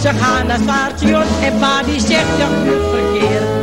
Ze gaan naar het en pa die zegt ja, verkeer.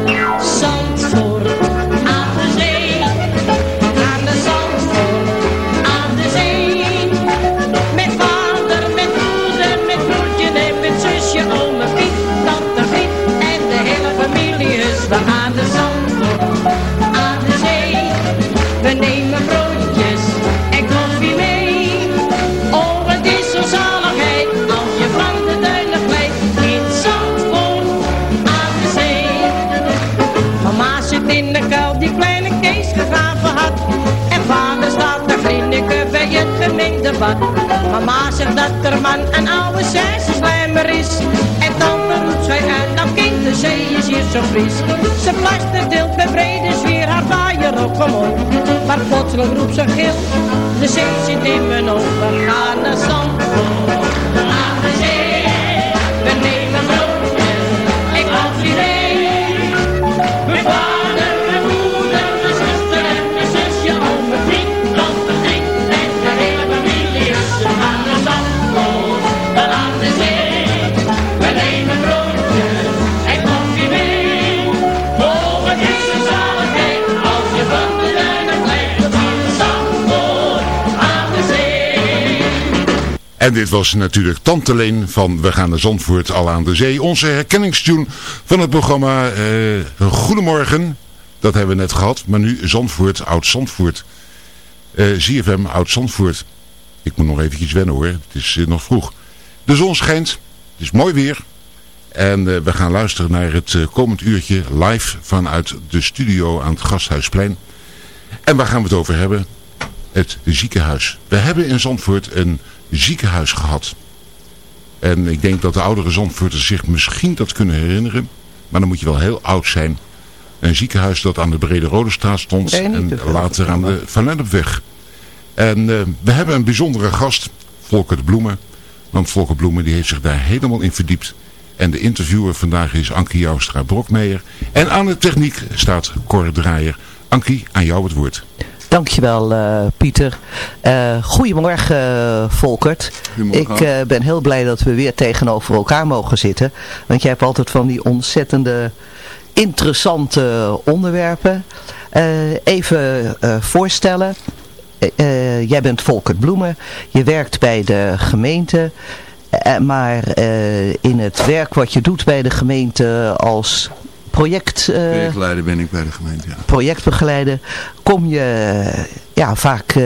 Mama zegt dat er man een oude slijmer is. En dan roept zij uit, nou kind, de zee is hier zo fris. Ze plaster deelt met brede sfeer haar vaaier op omhoog. Maar plotseling roept ze gil, de zee zit in mijn ogen. Ga naar zand, En dit was natuurlijk Tante Leen van We gaan naar Zandvoort al aan de zee. Onze herkenningstune van het programma eh, Goedemorgen. Dat hebben we net gehad. Maar nu Zandvoort, Oud Zandvoort. Eh ZFM Oud Zandvoort. Ik moet nog eventjes wennen hoor. Het is eh, nog vroeg. De zon schijnt. Het is mooi weer. En we gaan luisteren naar het komend uurtje live vanuit de studio aan het Gasthuisplein. En waar gaan we het over hebben? Het ziekenhuis. We hebben in Zandvoort een ziekenhuis gehad. En ik denk dat de oudere Zandvoorters zich misschien dat kunnen herinneren. Maar dan moet je wel heel oud zijn. Een ziekenhuis dat aan de Brede Rode Straat stond. Nee, en later aan de Van Lennepweg. En eh, we hebben een bijzondere gast. Volker Bloemen. Want Volker Bloemen die heeft zich daar helemaal in verdiept. En de interviewer vandaag is Ankie Joustra Brokmeijer. En aan de techniek staat Cor Draaier. Ankie, aan jou het woord. Dankjewel eh Pieter. Eh goedemorgen eh, Volkert. Goedemorgen. Ik ben heel blij dat we weer tegenover elkaar mogen zitten. Want jij hebt altijd van die ontzettende interessante onderwerpen. Even voorstellen. Jij bent Volkert Bloemen. Je werkt bij de gemeente. Maar in het werk wat je doet bij de gemeente als project... eh, Projectleider ben ik bij de gemeente, ja. projectbegeleider, kom je ja, vaak eh,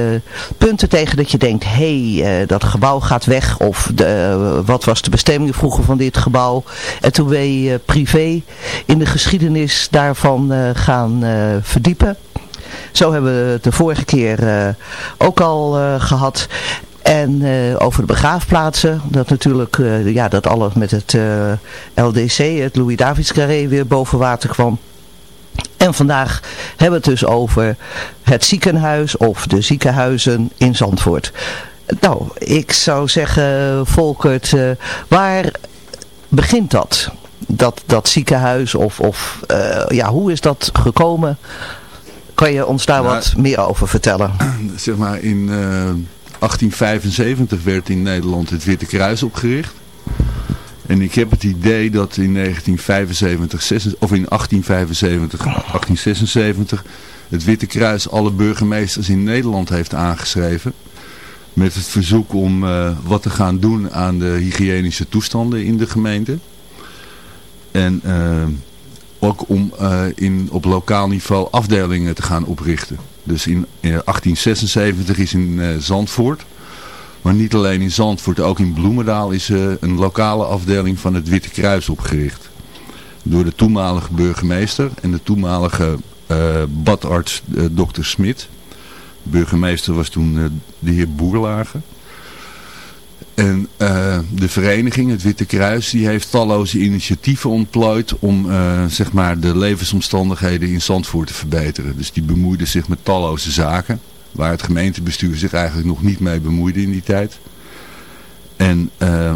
punten tegen dat je denkt, hé, hey, eh, dat gebouw gaat weg. Of de, wat was de bestemming vroeger van dit gebouw. En toen ben je privé in de geschiedenis daarvan gaan verdiepen. Zo hebben we het de vorige keer ook al eh, gehad. En eh, over de begraafplaatsen, dat natuurlijk, eh, ja, dat alles met het eh, LDC, het Louis Davids Carré, weer boven water kwam. En vandaag hebben we het dus over het ziekenhuis of de ziekenhuizen in Zandvoort. Nou, ik zou zeggen, Volkert, waar begint dat? Dat, dat ziekenhuis of, of ja, hoe is dat gekomen? Kan je ons daar Nou, wat meer over vertellen? Zeg maar in 1875 werd in Nederland het Witte Kruis opgericht. En ik heb het idee dat in 1975, zes- of in 1875, 1876 het Witte Kruis alle burgemeesters in Nederland heeft aangeschreven. Met het verzoek om eh, wat te gaan doen aan de hygiënische toestanden in de gemeente. En eh, ook om eh, in, op lokaal niveau afdelingen te gaan oprichten. Dus in eh, 1876 is in eh, Zandvoort, maar niet alleen in Zandvoort, ook in Bloemendaal is eh, een lokale afdeling van het Witte Kruis opgericht. Door de toenmalige burgemeester en de toenmalige eh, badarts dokter Smit. Burgemeester was toen de heer Boerlager. En eh, de vereniging, het Witte Kruis, die heeft talloze initiatieven ontplooid om eh, zeg maar de levensomstandigheden in Zandvoort te verbeteren. Dus die bemoeide zich met talloze zaken, waar het gemeentebestuur zich eigenlijk nog niet mee bemoeide in die tijd. En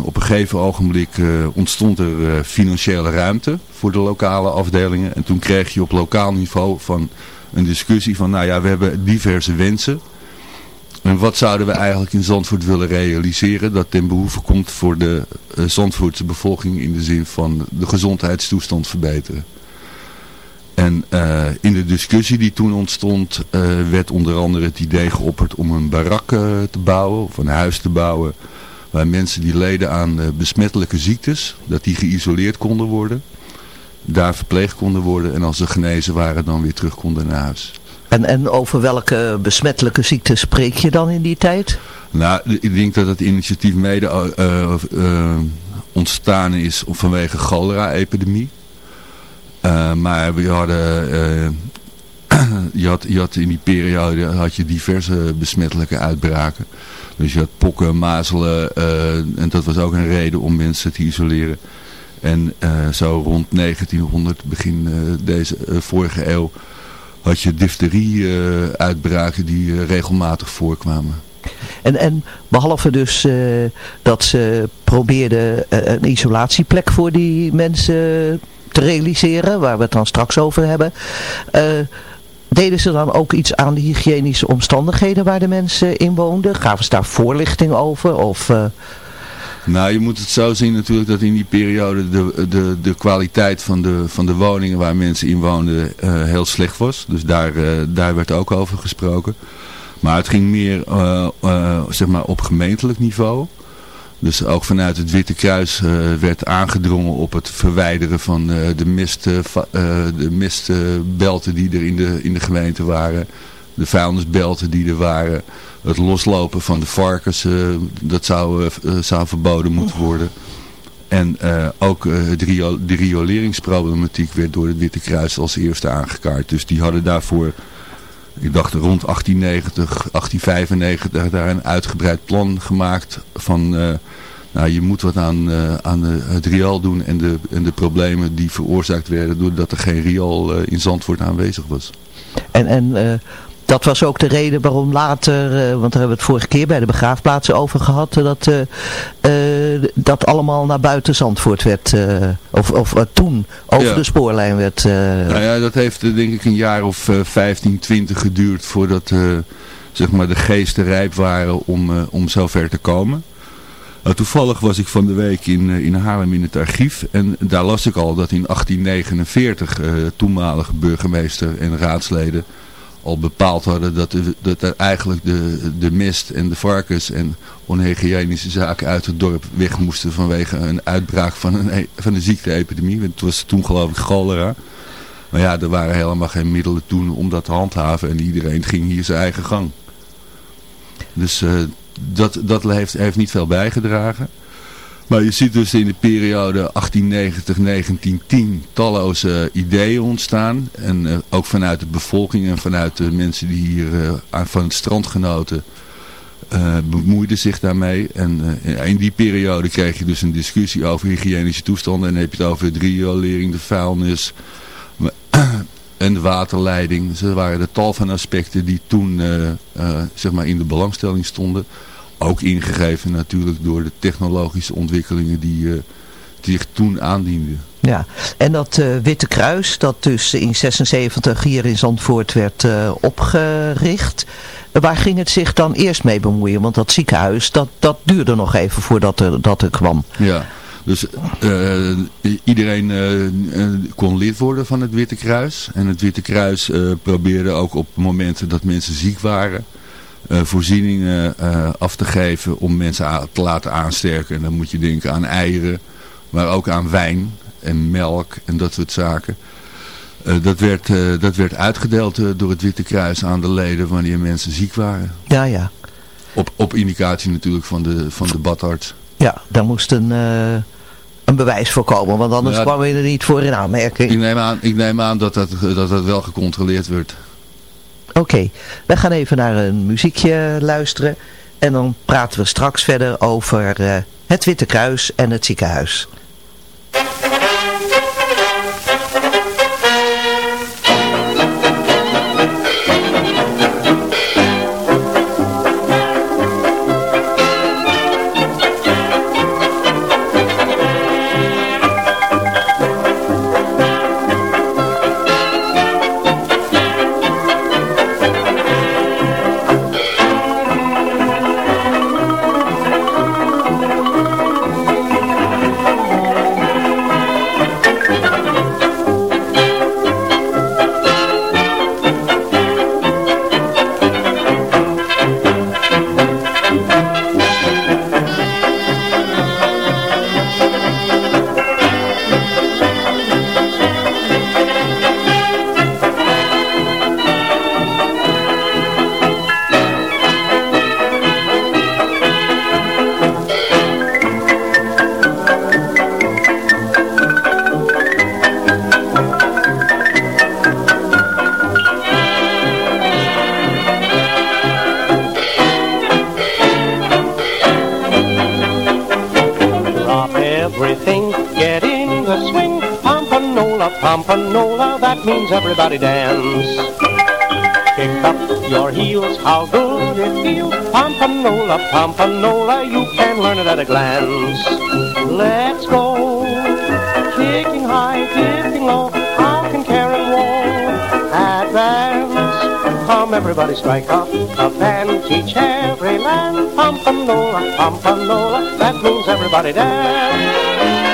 op een gegeven ogenblik ontstond er financiële ruimte voor de lokale afdelingen. En toen kreeg je op lokaal niveau van een discussie van, nou ja, we hebben diverse wensen. En wat zouden we eigenlijk in Zandvoort willen realiseren dat ten behoeve komt voor de uh, Zandvoortse bevolking in de zin van de gezondheidstoestand verbeteren. En uh, in de discussie die toen ontstond uh, werd onder andere het idee geopperd om een barak te bouwen of een huis te bouwen waar mensen die leden aan besmettelijke ziektes, dat die geïsoleerd konden worden, daar verpleegd konden worden en als ze genezen waren dan weer terug konden naar huis. En, en over welke besmettelijke ziekte spreek je dan in die tijd? Nou, ik denk dat het initiatief mede uh, uh, ontstaan is vanwege cholera-epidemie. Maar we hadden, je, had, je had in die periode had je diverse besmettelijke uitbraken. Dus je had pokken, mazelen en dat was ook een reden om mensen te isoleren. En zo rond 1900, begin deze vorige eeuw, had je difterie-uitbraken die eh, regelmatig voorkwamen. En, en behalve dus uh, dat ze probeerden een isolatieplek voor die mensen te realiseren, waar we het dan straks over hebben, deden ze dan ook iets aan de hygiënische omstandigheden waar de mensen in woonden? Gaven ze daar voorlichting over? Of, nou, je moet het zo zien natuurlijk dat in die periode de, de, de kwaliteit van de, van de woningen waar mensen in woonden uh, heel slecht was. Dus daar, uh, daar werd ook over gesproken. Maar het ging meer uh, zeg maar op gemeentelijk niveau. Dus ook vanuit het Witte Kruis werd aangedrongen op het verwijderen van de, mist, de mistbelten die er in de, in de gemeente waren. De vuilnisbelten die er waren het loslopen van de varkens, uh, dat zou, uh, zou verboden moeten worden. En uh, ook de, de rioleringsproblematiek werd door het Witte Kruis als eerste aangekaart. Dus die hadden daarvoor, ik dacht rond 1890, 1895, daar een uitgebreid plan gemaakt van... nou, je moet wat aan, aan het riool doen en de, en de problemen die veroorzaakt werden doordat er geen riool in Zandvoort aanwezig was. En, en dat was ook de reden waarom later, uh, want daar hebben we het vorige keer bij de begraafplaatsen over gehad, uh, dat uh, dat allemaal naar buiten Zandvoort werd, of, of toen over de spoorlijn werd. Nou ja, dat heeft denk ik een jaar of 15, 20 geduurd voordat zeg maar de geesten rijp waren om, om zover te komen. Uh, toevallig was ik van de week in, in Haarlem in het archief en daar las ik al dat in 1849 uh, toenmalige burgemeester en raadsleden al bepaald hadden dat, er, dat eigenlijk de, de mist en de varkens en onhygiënische zaken uit het dorp weg moesten vanwege een uitbraak van een, e, van een ziekteepidemie. Het was toen geloof ik cholera. Maar ja, er waren helemaal geen middelen toen om dat te handhaven en iedereen ging hier zijn eigen gang. Dus uh, dat, dat heeft, heeft niet veel bijgedragen. Maar je ziet dus in de periode 1890-1910 talloze ideeën ontstaan. En uh, ook vanuit de bevolking en vanuit de mensen die hier uh, van het strand genoten uh, bemoeiden zich daarmee. En in die periode kreeg je dus een discussie over hygiënische toestanden. En dan heb je het over de riolering, de vuilnis en de waterleiding. Dus er waren de tal van aspecten die toen zeg maar in de belangstelling stonden. Ook ingegeven natuurlijk door de technologische ontwikkelingen die, uh, zich toen aandienden. Ja, en dat uh, Witte Kruis, dat dus in 76 hier in Zandvoort werd uh, opgericht. Waar ging het zich dan eerst mee bemoeien? Want dat ziekenhuis, dat, dat duurde nog even voordat er, dat er kwam. Ja, dus iedereen kon lid worden van het Witte Kruis. En het Witte Kruis probeerde ook op momenten dat mensen ziek waren uh, voorzieningen uh, af te geven om mensen te laten aansterken. En dan moet je denken aan eieren, maar ook aan wijn en melk en dat soort zaken. Uh, dat, werd, dat werd uitgedeeld door het Witte Kruis aan de leden wanneer mensen ziek waren. Ja, ja. Op, op indicatie natuurlijk van de, van de badarts. Ja, daar moest een, een bewijs voor komen, want anders ja, kwam je er niet voor in aanmerking. Ik neem aan, ik neem aan dat, dat, dat dat wel gecontroleerd werd. Oké, we gaan even naar een muziekje luisteren. En dan praten we straks verder over uh, het Witte Kruis en het ziekenhuis. Kick up your heels, how good it feels. Pompanola, Pompanola, you can learn it at a glance. Let's go, kicking high, kicking low, how can roll? Advance, come everybody strike up a band, teach every man. Pompanola, Pompanola, that means everybody dance.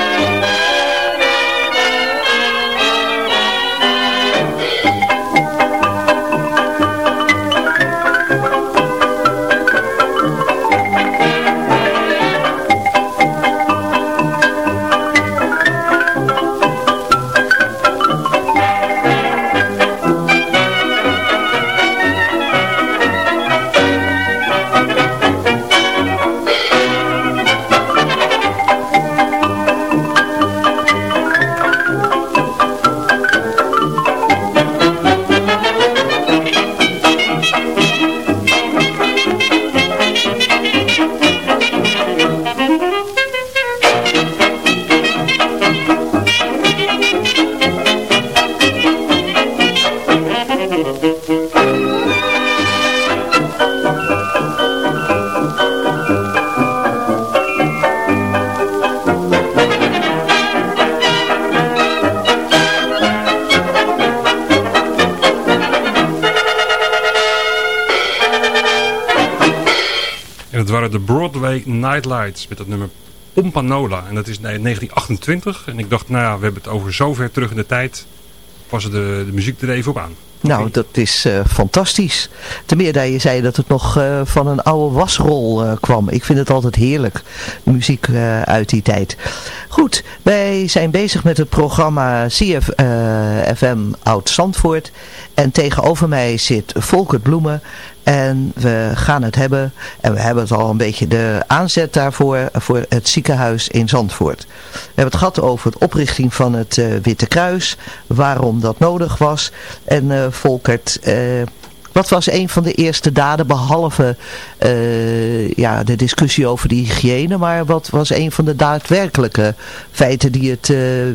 Nightlights met het nummer Pompanola. En dat is 1928. En ik dacht, nou ja, we hebben het over zover terug in de tijd. Passen de, de muziek er even op aan. Nou, dat is uh, fantastisch. Ten meer dat je zei dat het nog uh, van een oude wasrol uh, kwam. Ik vind het altijd heerlijk, muziek uit die tijd. Goed, wij zijn bezig met het programma CFM Oud Zandvoort. En tegenover mij zit Volkert Bloemen. En we gaan het hebben, en we hebben het al een beetje de aanzet daarvoor, voor het ziekenhuis in Zandvoort. We hebben het gehad over de oprichting van het uh, Witte Kruis, waarom dat nodig was. En uh, Volkert, uh, wat was een van de eerste daden, behalve ja, de discussie over de hygiëne, maar wat was een van de daadwerkelijke feiten die het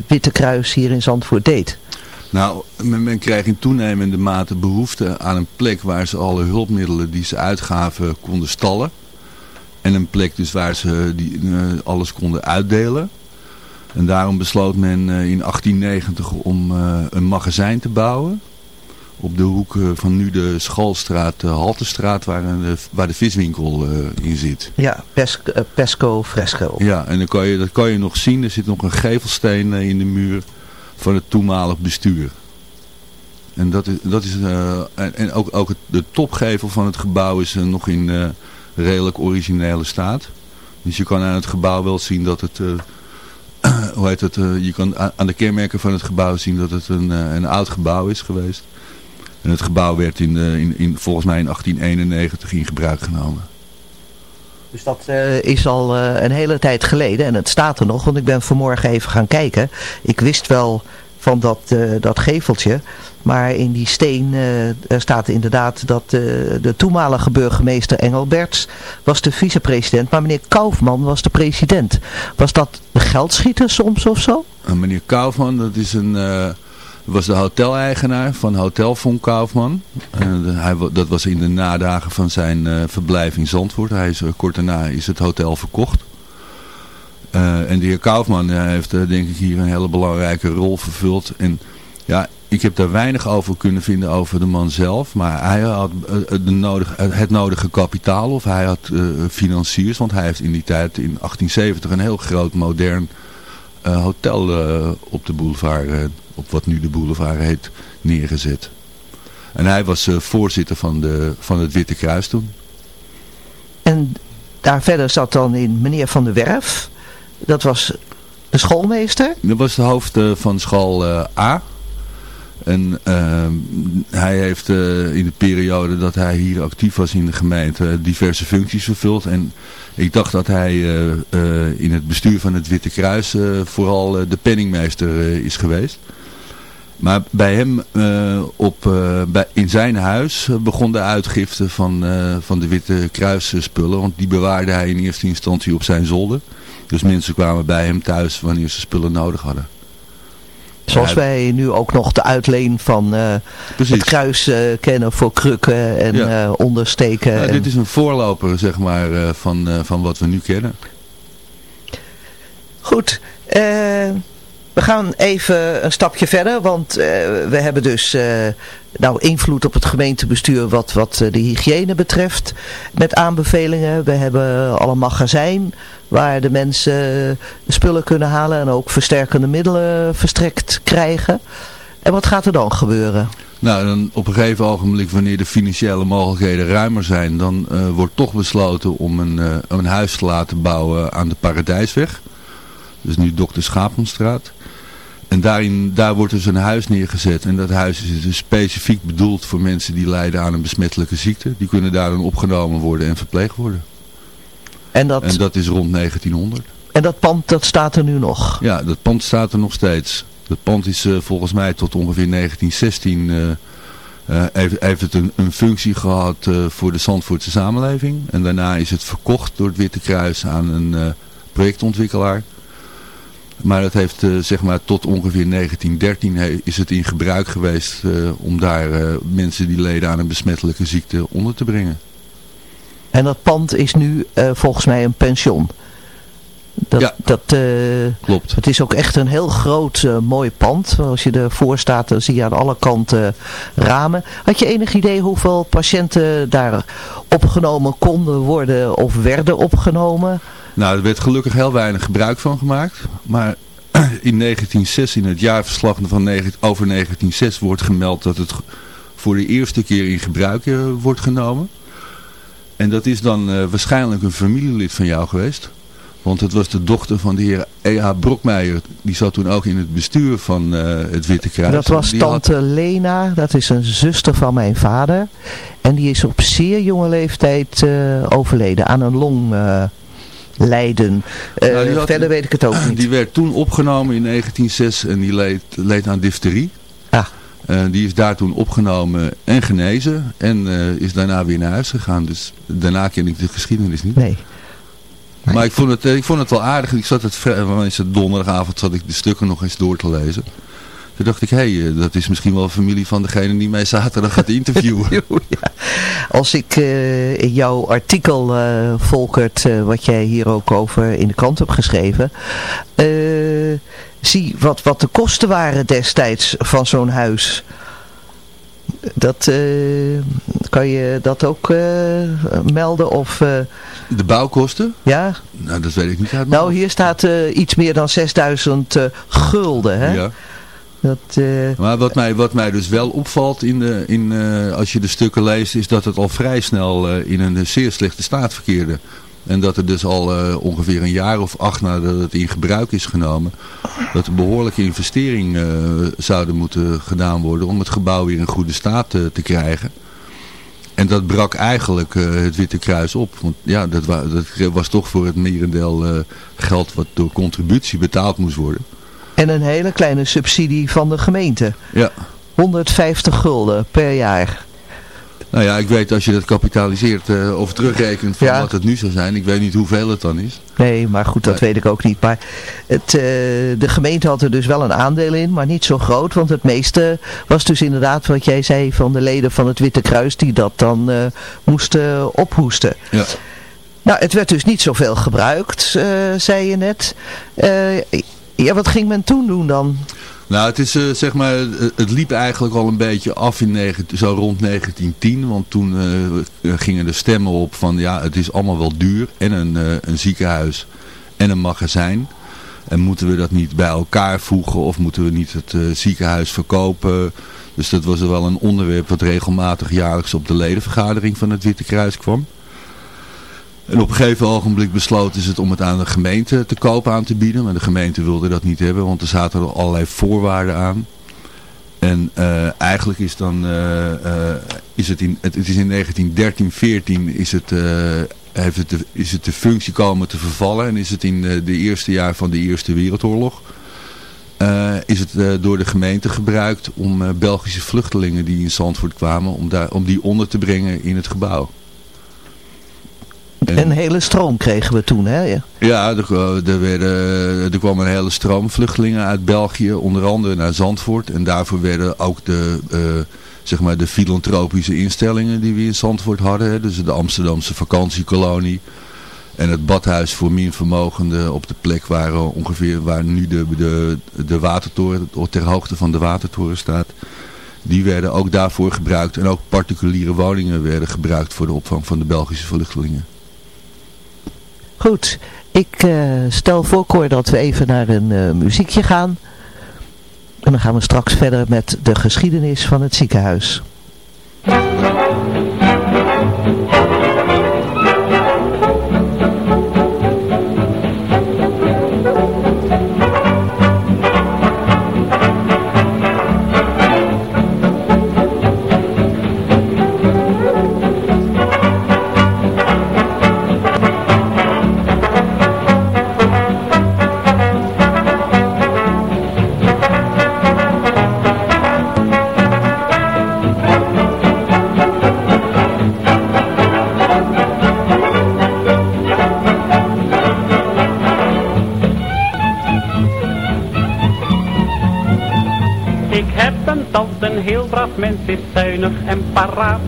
Witte Kruis hier in Zandvoort deed? Nou, men, men kreeg in toenemende mate behoefte aan een plek waar ze alle hulpmiddelen die ze uitgaven konden stallen. En een plek dus waar ze die, uh, alles konden uitdelen. En daarom besloot men uh, in 1890 om uh, een magazijn te bouwen. Op de hoek van nu de Schoolstraat, de Haltestraat, waar, de, waar de viswinkel in zit. Ja, pes, Pesco Fresco. Ja, en dan kan je, dat kan je nog zien. Er zit nog een gevelsteen in de muur van het toenmalig bestuur. En, dat is, dat is, uh, en, en, ook, ook de topgevel van het gebouw is uh, nog in uh, redelijk originele staat. Dus je kan aan het gebouw wel zien dat het, hoe heet het, je kan aan de kenmerken van het gebouw zien dat het een, een oud gebouw is geweest. En het gebouw werd in, in, volgens mij in 1891 in gebruik genomen. Dus dat uh, is al uh, een hele tijd geleden en het staat er nog, want ik ben vanmorgen even gaan kijken. Ik wist wel van dat, uh, dat geveltje, maar in die steen staat inderdaad dat de toenmalige burgemeester Engelberts was de vicepresident, maar meneer Kaufman was de president. Was dat de geldschieter soms of zo? meneer Kaufman, dat is een was de hoteleigenaar van Hotel von Kaufman. Uh, hij, dat was in de nadagen van zijn uh, verblijf in Zandvoort. Hij is, uh, kort daarna is het hotel verkocht. en de heer Kaufman heeft denk ik hier een hele belangrijke rol vervuld. En ja, ik heb daar weinig over kunnen vinden over de man zelf. Maar hij had de nodige, het nodige kapitaal of hij had financiers. Want hij heeft in die tijd in 1870 een heel groot modern hotel op de boulevard op wat nu de boulevard heet, neergezet. En hij was uh, voorzitter van, de, van het Witte Kruis toen. En daar verder zat dan in meneer Van der Werf. Dat was de schoolmeester? Dat was de hoofd uh, van school uh, A. En hij heeft in de periode dat hij hier actief was in de gemeente diverse functies vervuld. En ik dacht dat hij in het bestuur van het Witte Kruis vooral de penningmeester is geweest. Maar bij hem uh, op, uh, bij, in zijn huis begon de uitgifte van, uh, van de Witte Kruis spullen. Want die bewaarde hij in eerste instantie op zijn zolder. Dus mensen kwamen bij hem thuis wanneer ze spullen nodig hadden. Zoals wij nu ook nog de uitleen van eh, Precies. het kruis eh, kennen voor krukken en Ja. eh, ondersteken. Nou, en- dit is een voorloper zeg maar, eh, van, eh, van wat we nu kennen. Goed, eh, we gaan even een stapje verder, want eh, we hebben dus eh, nou, invloed op het gemeentebestuur wat, wat eh, de hygiëne betreft met aanbevelingen. We hebben al een magazijn waar de mensen spullen kunnen halen en ook versterkende middelen verstrekt krijgen. En wat gaat er dan gebeuren? Nou, dan op een gegeven ogenblik, wanneer de financiële mogelijkheden ruimer zijn, dan wordt toch besloten om een, een huis te laten bouwen aan de Paradijsweg. Dus nu Dokter Schapenstraat. En daarin, daar wordt dus een huis neergezet. En dat huis is dus specifiek bedoeld voor mensen die lijden aan een besmettelijke ziekte. Die kunnen daar dan opgenomen worden en verpleegd worden. En dat, En dat is rond 1900. en dat pand dat staat er nu nog. Ja, dat pand staat er nog steeds. Dat pand is eh, volgens mij tot ongeveer 1916 eh, eh, heeft, heeft het een, een functie gehad eh, voor de Zandvoortse samenleving. En daarna is het verkocht door het Witte Kruis aan een eh, projectontwikkelaar. Maar het heeft eh, zeg maar tot ongeveer 1913 he- is het in gebruik geweest eh, om daar eh, mensen die leden aan een besmettelijke ziekte onder te brengen. En dat pand is nu volgens mij een pension. Dat, Ja. dat, Klopt. het is ook echt een heel groot mooi pand. Als je ervoor staat dan zie je aan alle kanten ramen. Had je enig idee hoeveel patiënten daar opgenomen konden worden of werden opgenomen? Nou, er werd gelukkig heel weinig gebruik van gemaakt. Maar in 1906, in het jaarverslag van over 1906, wordt gemeld dat het voor de eerste keer in gebruik eh, wordt genomen. En dat is dan eh, waarschijnlijk een familielid van jou geweest. Want het was de dochter van de heer E.H. Brokmeijer. Die zat toen ook in het bestuur van eh, het Witte Kruis. dat was had- tante Lena, dat is een zuster van mijn vader. En die is op zeer jonge leeftijd overleden aan een longlijden. Eh Nou, had- verder weet ik het ook niet. Die werd toen opgenomen in 1906 en die leed, leed aan difterie. Ah. Eh, die is daar toen opgenomen en genezen en eh, is daarna weer naar huis gegaan. Dus daarna ken ik de geschiedenis niet. Nee. Maar ik vond, het, ik vond het wel aardig. Ik zat het, is het donderdagavond zat ik de stukken nog eens door te lezen. Toen dacht ik, hé, hey, eh, dat is misschien wel familie van degene die mij zaterdag gaat interviewen. Ja. Als ik eh, in jouw artikel, eh, Volkert, wat jij hier ook over in de krant hebt geschreven, zie wat, wat de kosten waren destijds van zo'n huis. Dat, kan je dat ook melden? Of, De bouwkosten? ja? Nou, dat weet ik niet uit Nou, hier staat iets meer dan 6000 eh, gulden. Hè? Ja. Eh, Maar wat mij, wat mij dus wel opvalt in de, in, eh, als je de stukken leest, is dat het al vrij snel eh, in een zeer slechte staat verkeerde. En dat er dus al ongeveer een jaar of acht nadat het in gebruik is genomen, dat er behoorlijke investeringen zouden moeten gedaan worden om het gebouw weer in goede staat te krijgen. En dat brak eigenlijk het Witte Kruis op. Want ja, dat, dat was toch voor het merendeel geld wat door contributie betaald moest worden. En een hele kleine subsidie van de gemeente. Ja. 150 gulden per jaar. Nou ja, ik weet als je dat kapitaliseert eh, of terugrekent van Ja. wat het nu zou zijn. Ik weet niet hoeveel het dan is. Nee, maar goed, dat Nee. weet ik ook niet. Maar het, eh, de gemeente had er dus wel een aandeel in, maar niet zo groot. Want het meeste was dus inderdaad wat jij zei van de leden van het Witte Kruis die dat dan eh, moesten ophoesten. Ja. Nou, het werd dus niet zoveel gebruikt, zei je net. Ja, wat ging men toen doen dan? Nou, het is eh, zeg maar, eh, het liep eigenlijk al een beetje af in zo rond 1910. Want toen eh, gingen de stemmen op van ja, het is allemaal wel duur. En een, een ziekenhuis en een magazijn. En moeten we dat niet bij elkaar voegen of moeten we niet het ziekenhuis verkopen? Dus dat was wel een onderwerp wat regelmatig jaarlijks op de ledenvergadering van het Witte Kruis kwam. En op een gegeven ogenblik besloten ze het om het aan de gemeente te koop aan te bieden. Maar de gemeente wilde dat niet hebben, want er zaten er allerlei voorwaarden aan. En eh, eigenlijk is, dan, eh, eh, is het in, het, is in 1913, 14 is het, heeft het de, is het de functie komen te vervallen. En is het in de eerste jaar van de Eerste Wereldoorlog. is het door de gemeente gebruikt om Belgische vluchtelingen die in Zandvoort kwamen, om, daar, om die onder te brengen in het gebouw. Een hele stroom kregen we toen, hè? Ja, er, er, werden, er kwam een hele stroom vluchtelingen uit België, onder andere naar Zandvoort. En daarvoor werden ook de, uh, zeg maar de filantropische instellingen die we in Zandvoort hadden. Hè, dus de Amsterdamse vakantiekolonie en het badhuis voor minvermogenden op de plek waar ongeveer waar nu de, de, de watertoren, ter hoogte van de watertoren staat. Die werden ook daarvoor gebruikt. En ook particuliere woningen werden gebruikt voor de opvang van de Belgische vluchtelingen. Goed, ik uh, stel voor dat we even naar een uh, muziekje gaan. En dan gaan we straks verder met de geschiedenis van het ziekenhuis. Mens is zuinig en paraat.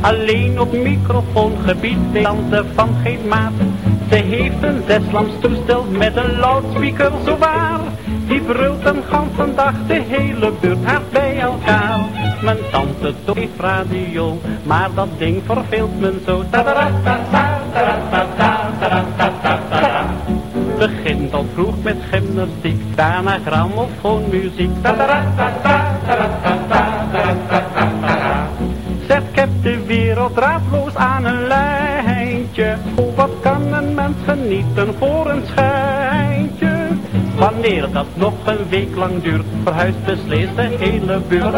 Alleen op microfoongebied tante van geen maat. Ze heeft een zeslams met een loudspeaker zo waar. Die brult een ganse dag de hele buurt hard bij elkaar. Mijn tante toch heeft radio, maar dat ding verveelt me zo. Begint al vroeg met gymnastiek, daarna grammofoonmuziek. Zeg, ik de wereld raadloos aan een lijntje. Oh, wat kan een mens genieten voor een schijntje? Wanneer dat nog een week lang duurt, verhuist beslist de hele buurt.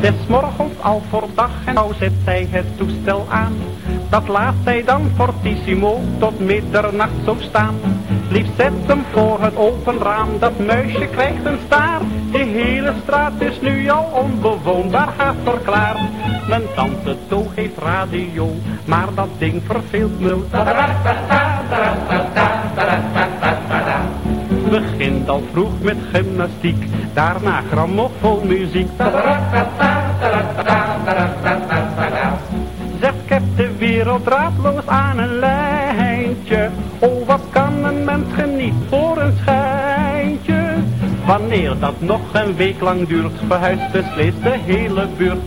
Desmorgens al voor dag en nou zet zij het toestel aan. Dat laat zij dan fortissimo tot middernacht zo staan. Lief zet hem voor het open raam, dat muisje krijgt een staar. De hele straat is nu al onbewoonbaar, gaat verklaard. Mijn tante Toog heeft radio, maar dat ding verveelt me. Begint al vroeg met gymnastiek, daarna grammofoonmuziek. Zeg, de wereld raadloos aan een lijntje. Oh, wat kan een mens genieten voor een schijntje? Wanneer dat nog een week lang duurt, verhuist beslist de hele buurt.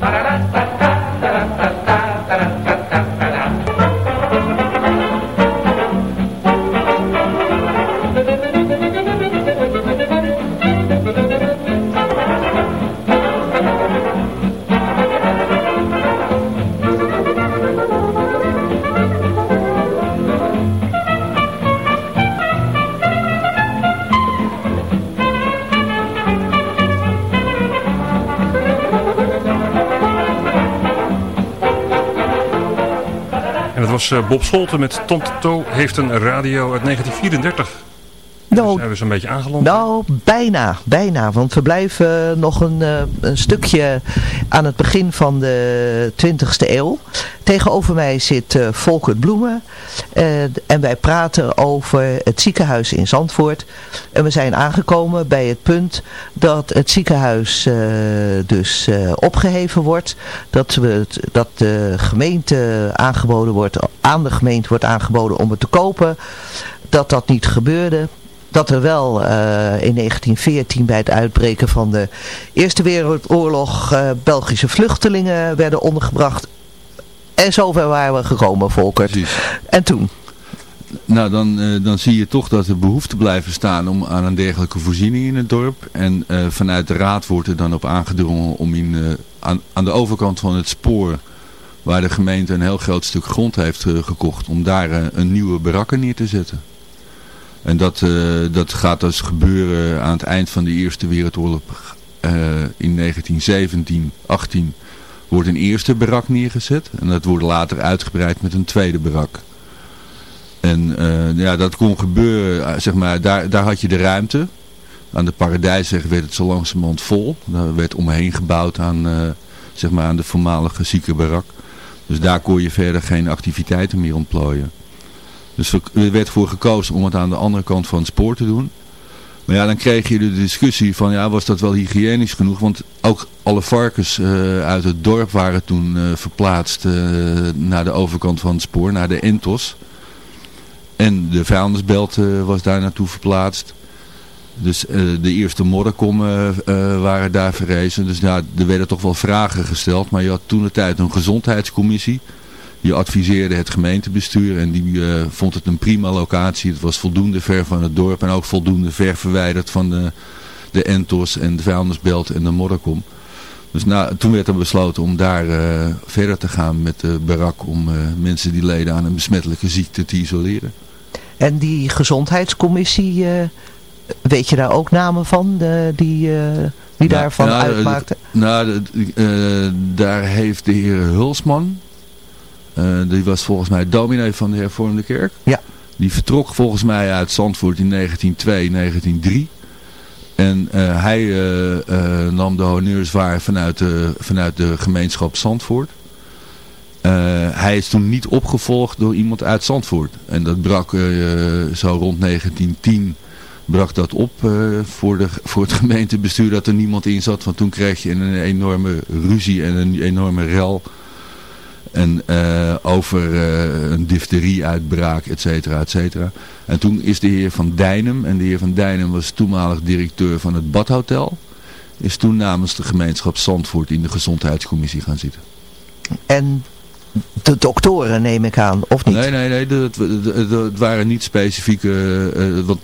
Eh, Bob Scholten met Tonto heeft een radio uit 1934. Nou, zijn we zo'n beetje aangeland? Nou, bijna, bijna. Want we blijven nog een, uh, een stukje aan het begin van de 20e eeuw. Tegenover mij zit uh, Volkert Bloemen. Uh, en wij praten over het ziekenhuis in Zandvoort. En we zijn aangekomen bij het punt dat het ziekenhuis dus opgeheven wordt. Dat, we dat de gemeente aangeboden wordt, aan de gemeente wordt aangeboden om het te kopen. Dat dat niet gebeurde dat er wel uh, in 1914 bij het uitbreken van de Eerste Wereldoorlog uh, Belgische vluchtelingen werden ondergebracht. En zover waren we gekomen, Volkert. Precies. En toen? Nou, dan, uh, dan zie je toch dat er behoefte blijven staan om aan een dergelijke voorziening in het dorp. En vanuit de raad wordt er dan op aangedrongen om in, aan, aan de overkant van het spoor waar de gemeente een heel groot stuk grond heeft gekocht, om daar een nieuwe barakken neer te zetten. En dat, uh, dat gaat dus gebeuren aan het eind van de Eerste Wereldoorlog uh, in 1917, 18 wordt een eerste barak neergezet. En dat wordt later uitgebreid met een tweede barak. En uh, ja, dat kon gebeuren, zeg maar, daar, daar had je de ruimte. Aan de Paradijsweg werd het zo langzamerhand vol. Daar werd omheen gebouwd aan, zeg maar aan de voormalige ziekenbarak. Dus daar kon je verder geen activiteiten meer ontplooien. Dus er werd voor gekozen om het aan de andere kant van het spoor te doen. Maar ja, dan kreeg je de discussie van, ja, was dat wel hygiënisch genoeg? Want ook alle varkens uh, uit het dorp waren toen uh, verplaatst uh, naar de overkant van het spoor, naar de Entos. En de vuilnisbelt was daar naartoe verplaatst. Dus de eerste modderkommen waren daar verrezen. Dus ja, er werden toch wel vragen gesteld. Maar je had toen de tijd een gezondheidscommissie. Die adviseerde het gemeentebestuur en die uh, vond het een prima locatie. Het was voldoende ver van het dorp en ook voldoende ver verwijderd van de, de Entos en de vuilnisbelt en de modderkom. Dus nou, toen werd er besloten om daar uh, verder te gaan met de barak om uh, mensen die leden aan een besmettelijke ziekte te isoleren. En die gezondheidscommissie, weet je daar ook namen van de, die, die nou, daarvan nou, uitmaakten? Nou, daar heeft de heer Hulsman, die was volgens mij dominee van de hervormde kerk. Ja. Die vertrok volgens mij uit Zandvoort in 1902, 1903. En uh, hij uh, nam de honneurs waar vanuit de, vanuit de gemeenschap Zandvoort. hij is toen niet opgevolgd door iemand uit Zandvoort. En dat brak zo rond 1910 brak dat op voor, de, voor het gemeentebestuur dat er niemand in zat. Want toen kreeg je een enorme ruzie en een enorme rel en uh, over uh, een difterieuitbraak, et cetera, et cetera. En toen is de heer Van Dijnem, en de heer Van Dijnem was toenmalig directeur van het Badhotel, is toen namens de gemeenschap Zandvoort in de gezondheidscommissie gaan zitten. En de doktoren neem ik aan, of niet? Nee, nee, nee, het waren niet specifieke, uh, want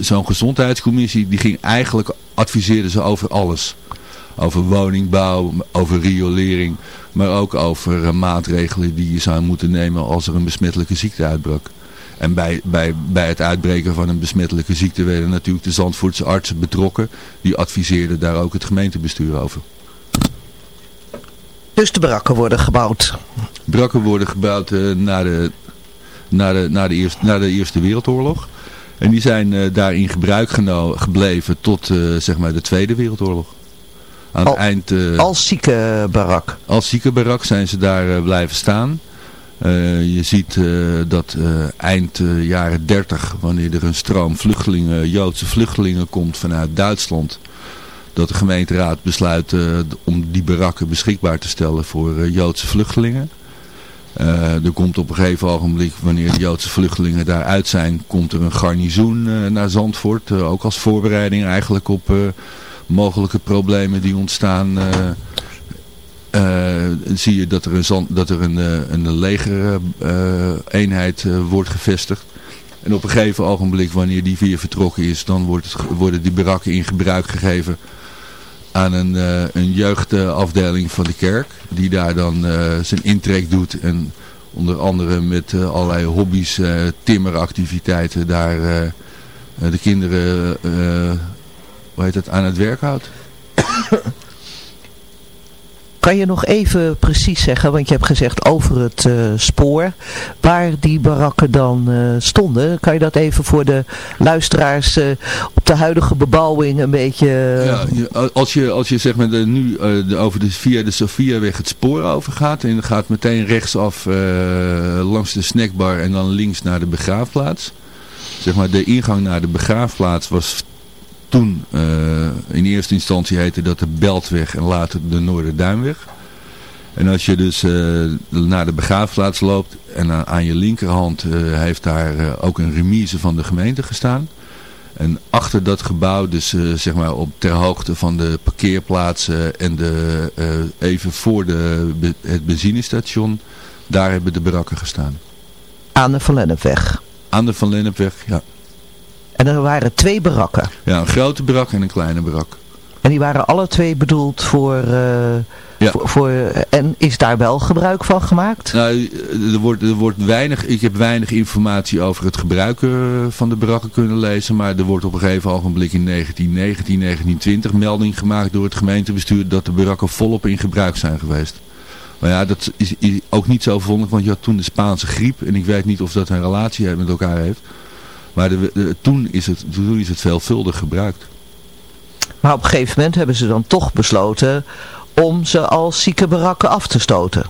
zo'n gezondheidscommissie die ging eigenlijk, adviseerde ze over alles. Over woningbouw, over riolering, maar ook over uh, maatregelen die je zou moeten nemen als er een besmettelijke ziekte uitbrak. En bij, bij, bij het uitbreken van een besmettelijke ziekte werden natuurlijk de Zandvoortse artsen betrokken. Die adviseerden daar ook het gemeentebestuur over. Dus de brakken worden gebouwd? Brakken worden gebouwd uh, na, de, na, de, na, de eerste, na de Eerste Wereldoorlog. En die zijn uh, daar in gebruik gebleven tot uh, zeg maar de Tweede Wereldoorlog. Aan Al, het eind, uh, als? Als ziekenbarak zijn ze daar uh, blijven staan. Uh, je ziet dat eind jaren 30, wanneer er een stroom vluchtelingen, Joodse vluchtelingen komt vanuit Duitsland, dat de gemeenteraad besluit om die barakken beschikbaar te stellen voor Joodse vluchtelingen. er komt op een gegeven ogenblik, wanneer de Joodse vluchtelingen daaruit zijn, komt er een garnizoen naar Zandvoort. ook als voorbereiding eigenlijk op mogelijke problemen die ontstaan, uh, zie je dat er een, dat er een, uh, een leger eenheid wordt gevestigd. En op een gegeven ogenblik, wanneer die weer vertrokken is, dan wordt worden die barakken in gebruik gegeven aan een, een jeugdafdeling van de kerk. Die daar dan zijn intrek doet en onder andere met allerlei hobby's, timmeractiviteiten daar de kinderen hoe heet het, aan het werk houdt. Kan je nog even precies zeggen, want je hebt gezegd over het uh, spoor, waar die barakken dan uh, stonden. Kan je dat even voor de luisteraars uh, op de huidige bebouwing een beetje... Ja, als je, als je zeg maar de, nu de, over de, via de Sofiaweg het spoor overgaat en gaat meteen rechtsaf langs de snackbar en dan links naar de begraafplaats. Zeg maar de ingang naar de begraafplaats was toen uh, in eerste instantie heette dat de Beltweg en later de Noorderduinweg. En als je dus uh, naar de begraafplaats loopt en aan, je linkerhand uh, heeft daar ook een remise van de gemeente gestaan. En achter dat gebouw, dus zeg maar op ter hoogte van de parkeerplaatsen en de, even voor de, het benzinestation, daar hebben de barakken gestaan. Aan de Van Lennepweg? Aan de Van Lennepweg, ja. En er waren twee barakken. Ja, een grote barak en een kleine barak. En die waren alle twee bedoeld voor... Uh, ja. voor, voor, en is daar wel gebruik van gemaakt? Nou, er wordt, er wordt weinig, ik heb weinig informatie over het gebruiken van de barakken kunnen lezen. Maar er wordt op een gegeven ogenblik in 1919, 1920 melding gemaakt door het gemeentebestuur dat de barakken volop in gebruik zijn geweest. Maar ja, dat is, is ook niet zo verwonderlijk, want je had toen de Spaanse griep. En ik weet niet of dat een relatie met elkaar heeft. Maar de, toen, is het, toen is het veelvuldig gebruikt. Maar op een gegeven moment hebben ze dan toch besloten om ze als zieke barakken af te stoten.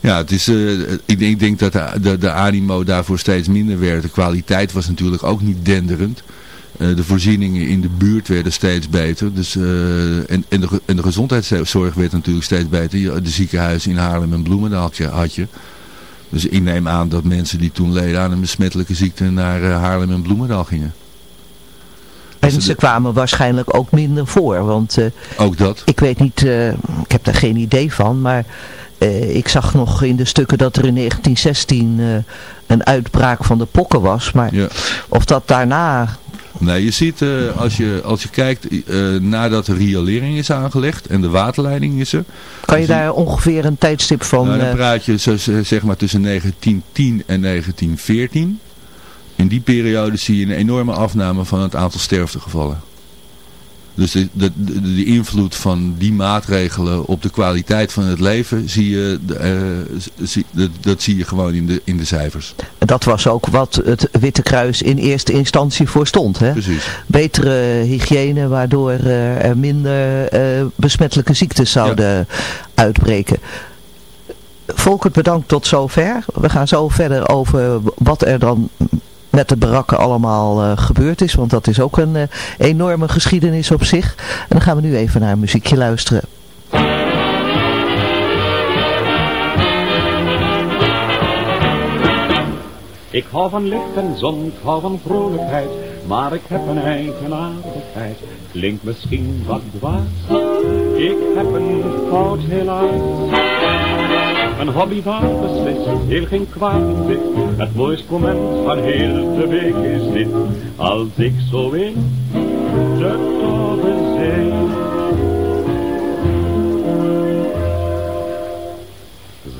Ja, het is, uh, ik, denk, ik, denk, dat de, de, de, animo daarvoor steeds minder werd. De kwaliteit was natuurlijk ook niet denderend. Uh, de voorzieningen in de buurt werden steeds beter. Dus, uh, en, en, de, en de gezondheidszorg werd natuurlijk steeds beter. De ziekenhuizen in Haarlem en Bloemendaal had je. Had je. Dus ik neem aan dat mensen die toen leden aan een besmettelijke ziekte naar Haarlem en Bloemendaal gingen. En ze kwamen waarschijnlijk ook minder voor. Want, ook dat? Ik weet niet, ik heb daar geen idee van, maar uh, ik zag nog in de stukken dat er in 1916 uh, een uitbraak van de pokken was. Maar ja. of dat daarna... Nee, je ziet uh, als, je, als je kijkt nadat de riolering is aangelegd en de waterleiding is er. Kan je daar ongeveer een tijdstip van... Nou, dan praat je zo, zeg maar tussen 1910 en 1914. In die periode zie je een enorme afname van het aantal sterftegevallen. Dus de, de, de, invloed van die maatregelen op de kwaliteit van het leven, zie je, uh, zie, dat, dat, zie je gewoon in de, in de cijfers. Dat was ook wat het Witte Kruis in eerste instantie voor stond. Hè? Precies. Betere hygiëne, waardoor er minder uh, besmettelijke ziektes zouden ja. uitbreken. Volkert, bedankt tot zover. We gaan zo verder over wat er dan met de barakken allemaal uh, gebeurd is. Want dat is ook een uh, enorme geschiedenis op zich. En dan gaan we nu even naar een muziekje luisteren. Ik hou van licht en zon, ik hou van vrolijkheid, maar ik heb een eigenaardigheid. Klinkt misschien wat dwaas, ik heb een fout helaas. Een hobby waar beslist heel geen kwaad in zit. Het mooiste moment van heel de week is dit. Als ik zo in de Tobbenzee.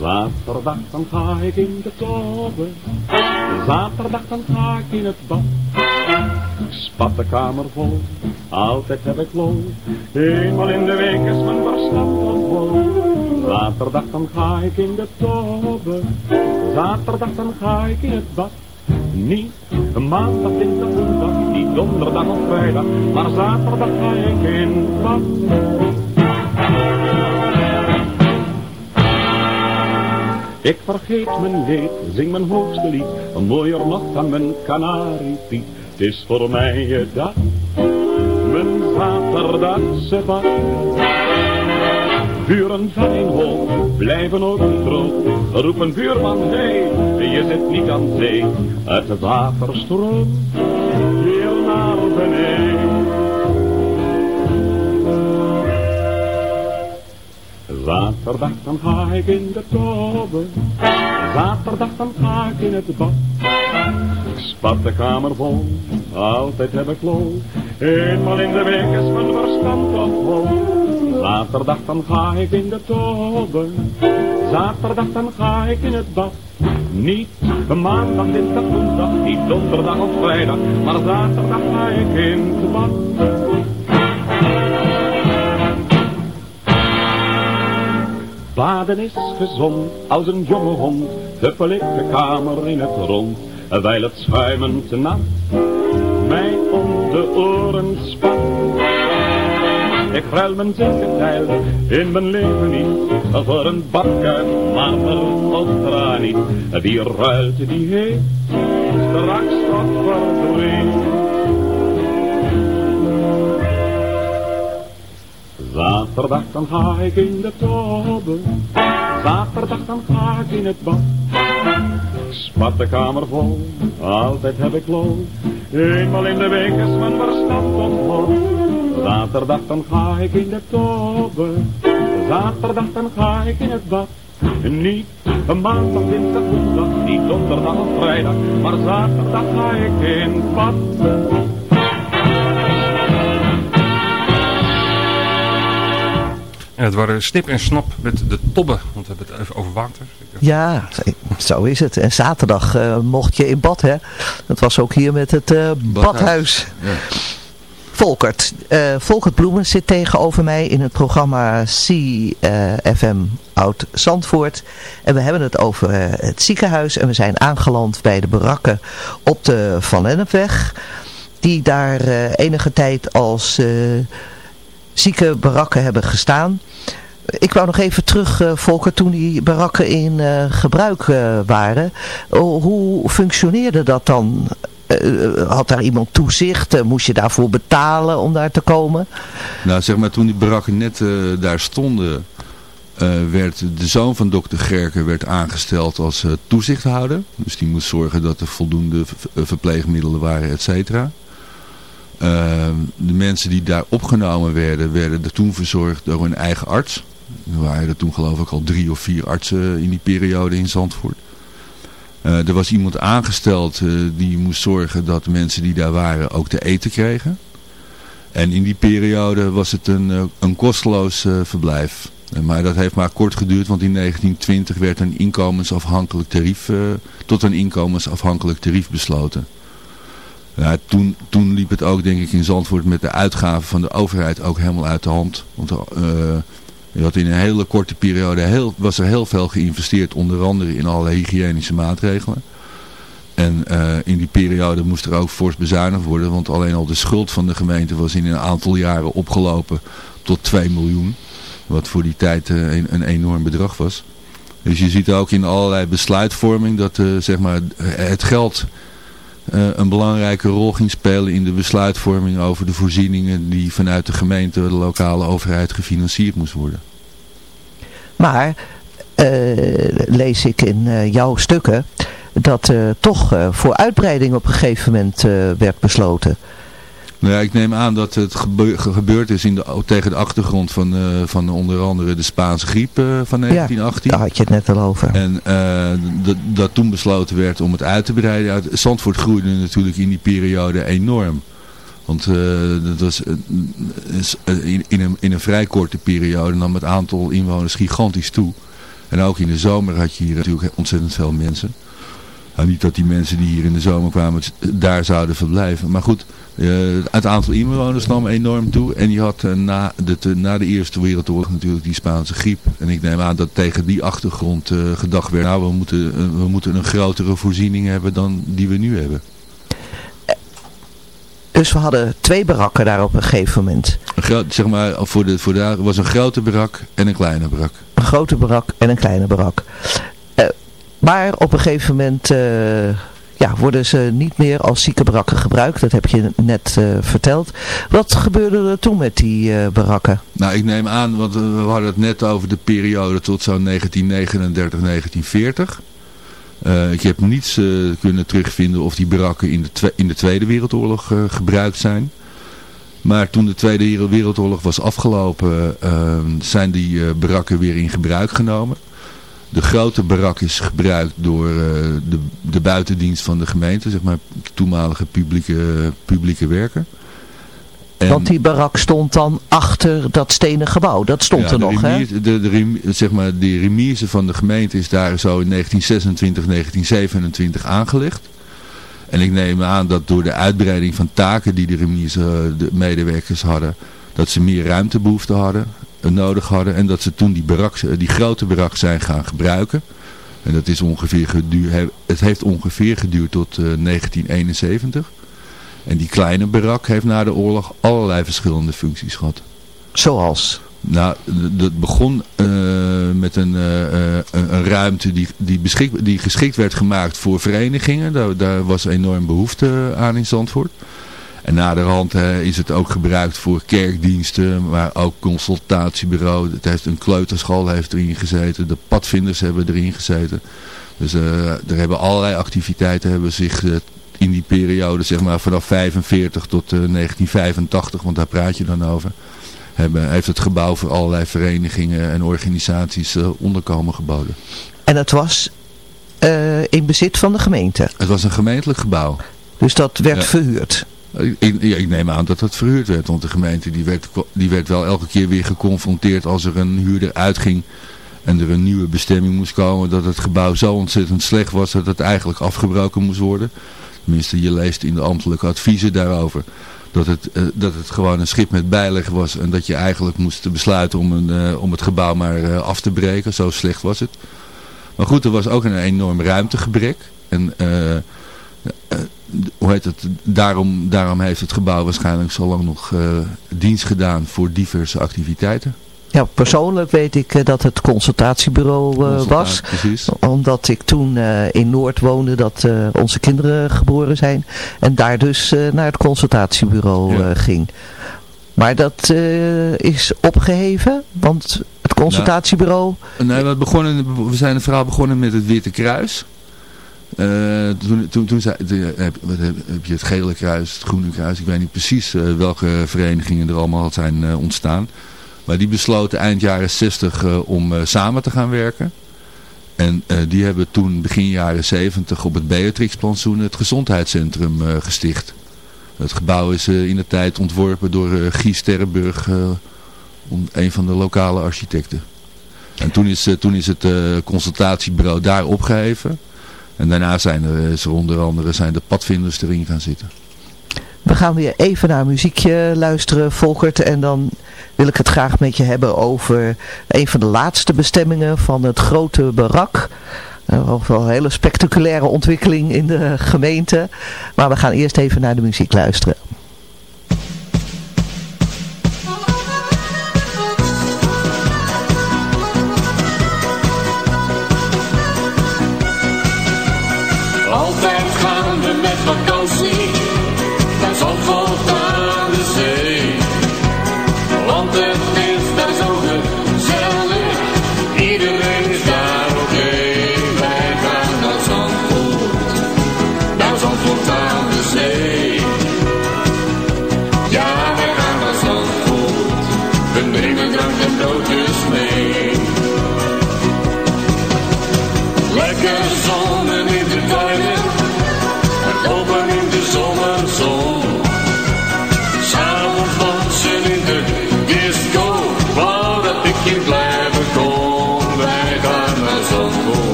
Zaterdag dan ga ik in de tobbe. Zaterdag dan ga ik in het bad. Ik spat de kamer vol, altijd heb ik lol. Eenmaal in de week is mijn verstand vol. Zaterdag dan ga ik in de tobbe. Zaterdag dan ga ik in het bad. Niet maandag, dinsdag, woensdag, niet donderdag of vrijdag, maar zaterdag ga ik in het bad. Ik vergeet mijn leed, zing mijn hoogste lied, mooier nog dan mijn kanariepiet. Het is voor mij je dag, mijn zaterdagse bad. Buren van een blijven ook niet droog. Roep een buurman, hé, hey, je zit niet aan zee. Het water stroomt hier naar beneden. Zaterdag dan ga ik in de tobbe. Zaterdag dan ga ik in het bad. Ik spat de kamer vol, altijd heb ik lol. Eenmaal in de week is mijn verstand op vol. Zaterdag dan ga ik in de tobbe. Zaterdag dan ga ik in het bad. Niet maandag, dinsdag, woensdag, niet donderdag of vrijdag. Maar zaterdag ga ik in het bad. Baden is gezond als een jonge hond, huppel ik de kamer in het rond, wijl het schuimend nat mij om de oren spat. Ik ruil mijn zekertijl in mijn leven niet, voor een bakkuip, marmer of graniet. Die ruilt, die heeft straks tot verdriet. Zaterdag dan ga ik in de tobbe, zaterdag dan ga ik in het bad. Spat de kamer vol, altijd heb ik lol, eenmaal in de week is mijn verstand ontbol. Zaterdag dan ga ik in de tobbe, zaterdag dan ga ik in het bad. Niet een maandag, dinsdag, woensdag, niet donderdag of vrijdag, maar zaterdag ga ik in het bad. En het waren snip en snap met de tobben, want we hebben het even over water. Ja, zo is het. En zaterdag uh, mocht je in bad, hè. Dat was ook hier met het uh, badhuis. Ja. Volkert. Uh, Volkert Bloemen zit tegenover mij in het programma CFM Oud Zandvoort. En we hebben het over het ziekenhuis. En we zijn aangeland bij de barakken op de Van Lennepweg. Die daar enige tijd als zieke barakken hebben gestaan. Ik wou nog even terug, uh, Volker, toen die barakken in gebruik waren. Hoe functioneerde dat dan? Had daar iemand toezicht? moest je daarvoor betalen om daar te komen? Nou, zeg maar, toen die barakken net daar stonden... werd de zoon van dokter Gerken werd aangesteld als toezichthouder. Dus die moest zorgen dat er voldoende verpleegmiddelen waren, et cetera. de mensen die daar opgenomen werden, werden er toen verzorgd door hun eigen arts. Er waren er toen geloof ik al drie of vier artsen in die periode in Zandvoort. Uh, er was iemand aangesteld uh, die moest zorgen dat de mensen die daar waren ook te eten kregen. En in die periode was het een, uh, een kosteloos verblijf. maar dat heeft maar kort geduurd, want in 1920 werd een inkomensafhankelijk tarief, tot een inkomensafhankelijk tarief besloten. Ja, toen, toen liep het ook denk ik in Zandvoort met de uitgaven van de overheid ook helemaal uit de hand. Want je had in een hele korte periode heel, was er heel veel geïnvesteerd, onder andere in alle hygiënische maatregelen. En uh, in die periode moest er ook fors bezuinigd worden, want alleen al de schuld van de gemeente was in een aantal jaren opgelopen tot 2 miljoen. Wat voor die tijd uh, een, een, enorm bedrag was. Dus je ziet ook in allerlei besluitvorming dat uh, zeg maar, het geld een belangrijke rol ging spelen in de besluitvorming over de voorzieningen die vanuit de gemeente, de lokale overheid gefinancierd moest worden. Maar uh, lees ik in uh, jouw stukken dat toch voor uitbreiding op een gegeven moment werd besloten. Nou ja, ik neem aan dat het gebeurd is in de, tegen de achtergrond van, van onder andere de Spaanse griep van 1918. Ja, daar had je het net al over. En dat, dat toen besloten werd om het uit te breiden. Zandvoort groeide natuurlijk in die periode enorm. Want dat was in, in, een, in een vrij korte periode nam het aantal inwoners gigantisch toe. En ook in de zomer had je hier natuurlijk ontzettend veel mensen. Nou, niet dat die mensen die hier in de zomer kwamen daar zouden verblijven. Maar goed, het aantal inwoners nam enorm toe. En je had na, de, na de Eerste Wereldoorlog natuurlijk die Spaanse griep. En ik neem aan dat tegen die achtergrond gedacht werd. Nou, we moeten, we moeten een grotere voorziening hebben dan die we nu hebben. Dus we hadden twee barakken daar op een gegeven moment. Een groot, zeg maar, voor de, voor de, was een grote barak en een kleine barak. Een grote barak en een kleine barak. Uh, maar op een gegeven moment uh, ja, worden ze niet meer als zieke barakken gebruikt. Dat heb je net uh, verteld. Wat gebeurde er toen met die barakken? Nou, ik neem aan, want we hadden het net over de periode tot zo'n 1939, 1940. Uh, ik heb niets uh, kunnen terugvinden of die barakken in de, in de Tweede Wereldoorlog uh, gebruikt zijn. Maar toen de Tweede Wereldoorlog was afgelopen, zijn die barakken weer in gebruik genomen. De grote barak is gebruikt door de, de buitendienst van de gemeente, zeg maar de toenmalige publieke, publieke werker. En, Want die barak stond dan achter dat stenen gebouw. Dat stond er nog, hè? De, de, zeg maar, de remise van de gemeente is daar zo in 1926, 1927 aangelegd. En ik neem aan dat door de uitbreiding van taken die de remise eh, de medewerkers hadden, dat ze meer ruimtebehoefte hadden, nodig hadden. En dat ze toen die, barak, eh, die grote barak zijn gaan gebruiken. En dat is ongeveer geduurd, het heeft ongeveer geduurd tot uh, 1971. En die kleine barak heeft na de oorlog allerlei verschillende functies gehad. Zoals? Nou, dat begon uh, met een, uh, een, ruimte die, die, beschik, die geschikt werd gemaakt voor verenigingen. Daar, daar was enorm behoefte aan in Zandvoort. En naderhand uh, is het ook gebruikt voor kerkdiensten, maar ook consultatiebureau. Het heeft een kleuterschool heeft erin gezeten, de padvinders hebben erin gezeten. Dus er hebben allerlei activiteiten hebben zich in die periode, zeg maar vanaf 45 tot uh, eh, 1985, want daar praat je dan over, hebben, heeft het gebouw voor allerlei verenigingen en organisaties uh, onderkomen geboden. En het was uh, in bezit van de gemeente? Het was een gemeentelijk gebouw. Dus dat werd verhuurd? Ik, neem aan dat dat verhuurd werd, want de gemeente die werd, die werd wel elke keer weer geconfronteerd als er een huurder uitging en er een nieuwe bestemming moest komen, dat het gebouw zo ontzettend slecht was dat het eigenlijk afgebroken moest worden. Tenminste, je leest in de ambtelijke adviezen daarover. Dat het, uh, dat het gewoon een schip met bijleg was. En dat je eigenlijk moest besluiten om, een, uh, om het gebouw maar uh, af te breken. Zo slecht was het. Maar goed, er was ook een enorm ruimtegebrek. En hoe heet het, daarom, daarom heeft het gebouw waarschijnlijk zo lang nog dienst gedaan voor diverse activiteiten. Ja, persoonlijk weet ik eh, dat het consultatiebureau uh, was. Precies. Omdat ik toen in Noord woonde dat onze kinderen geboren zijn. En daar dus naar het consultatiebureau ja. ging. Maar dat is opgeheven, want het consultatiebureau... Nou, nee, we, begonnen, we zijn het verhaal begonnen met het Witte Kruis. Toen, toen, zei, heb, heb, je het Gele Kruis, het Groene Kruis. Ik weet niet precies welke verenigingen er allemaal zijn ontstaan. Maar die besloten eind jaren 60 uh, eh, om samen te gaan werken. En die hebben toen begin jaren 70 op het Beatrixplantsoen het gezondheidscentrum gesticht. Het gebouw is in de tijd ontworpen door Guy Sterrenburg, een van de lokale architecten. En toen is, toen is het consultatiebureau daar opgeheven. En daarna zijn er, is er onder andere zijn de padvinders erin gaan zitten. We gaan weer even naar muziekje luisteren, Volkert. En dan wil ik het graag met je hebben over een van de laatste bestemmingen van het grote barak. Uh, wel een hele spectaculaire ontwikkeling in de gemeente. Maar we gaan eerst even naar de muziek luisteren.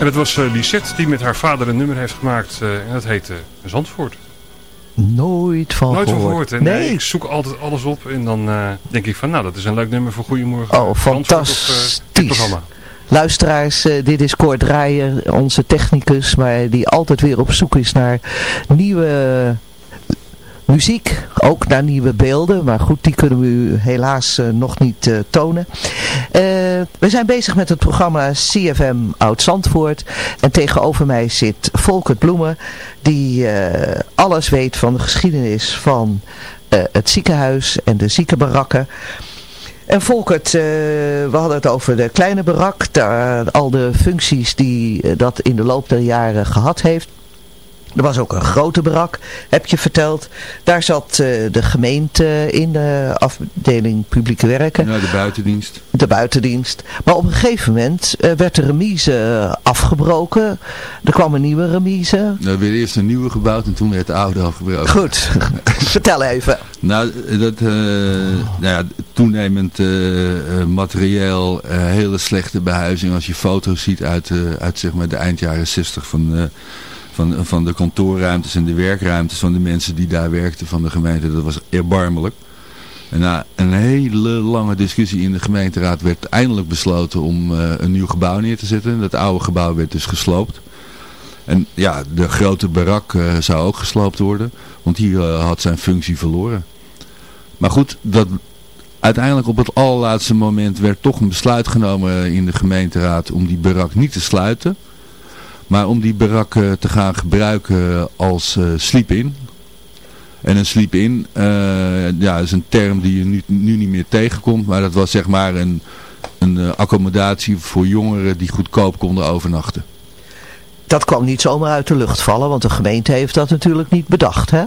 En het was uh, Lisette die met haar vader een nummer heeft gemaakt. Uh, en dat heet uh, Zandvoort. Nooit van Nooit gehoord. van gehoord. Nee. nee. ik zoek altijd alles op. En dan denk ik van, nou, dat is een leuk nummer voor Goedemorgen. Oh, fantastisch. Of, programma. Luisteraars, dit is Cor Draaier, onze technicus, maar die altijd weer op zoek is naar nieuwe muziek, ook naar nieuwe beelden. Maar goed, die kunnen we u helaas uh, nog niet uh, tonen. Uh, we zijn bezig met het programma CFM Oud-Zandvoort. En tegenover mij zit Volkert Bloemen, die alles weet van de geschiedenis van het ziekenhuis en de ziekenbarakken. En Volkert, we hadden het over de kleine barak, al de functies die dat in de loop der jaren gehad heeft. Er was ook een grote barak, heb je verteld. Daar zat uh, de gemeente in, de afdeling publieke werken. Nou, de buitendienst. De buitendienst. Maar op een gegeven moment uh, werd de remise afgebroken. Er kwam een nieuwe remise. Nou, er werd eerst een nieuwe gebouwd en toen werd de oude afgebroken. Goed, vertel even. Nou, dat, uh, nou ja, toenemend materieel, hele slechte behuizing. Als je foto's ziet uit, uit zeg maar de eind jaren 60 van van, van de kantoorruimtes en de werkruimtes van de mensen die daar werkten van de gemeente. Dat was erbarmelijk. En na een hele lange discussie in de gemeenteraad werd eindelijk besloten om uh, een nieuw gebouw neer te zetten. Dat oude gebouw werd dus gesloopt. En ja, de grote barak uh, zou ook gesloopt worden, want die uh, had zijn functie verloren. Maar goed, dat, uiteindelijk op het allerlaatste moment werd toch een besluit genomen in de gemeenteraad om die barak niet te sluiten. Maar om die barak te gaan gebruiken als uh, sleep-in. En een sleep-in uh, ja, is een term die je nu, nu niet meer tegenkomt. Maar dat was zeg maar een, een accommodatie voor jongeren die goedkoop konden overnachten. Dat kwam niet zomaar uit de lucht vallen, want de gemeente heeft dat natuurlijk niet bedacht, hè?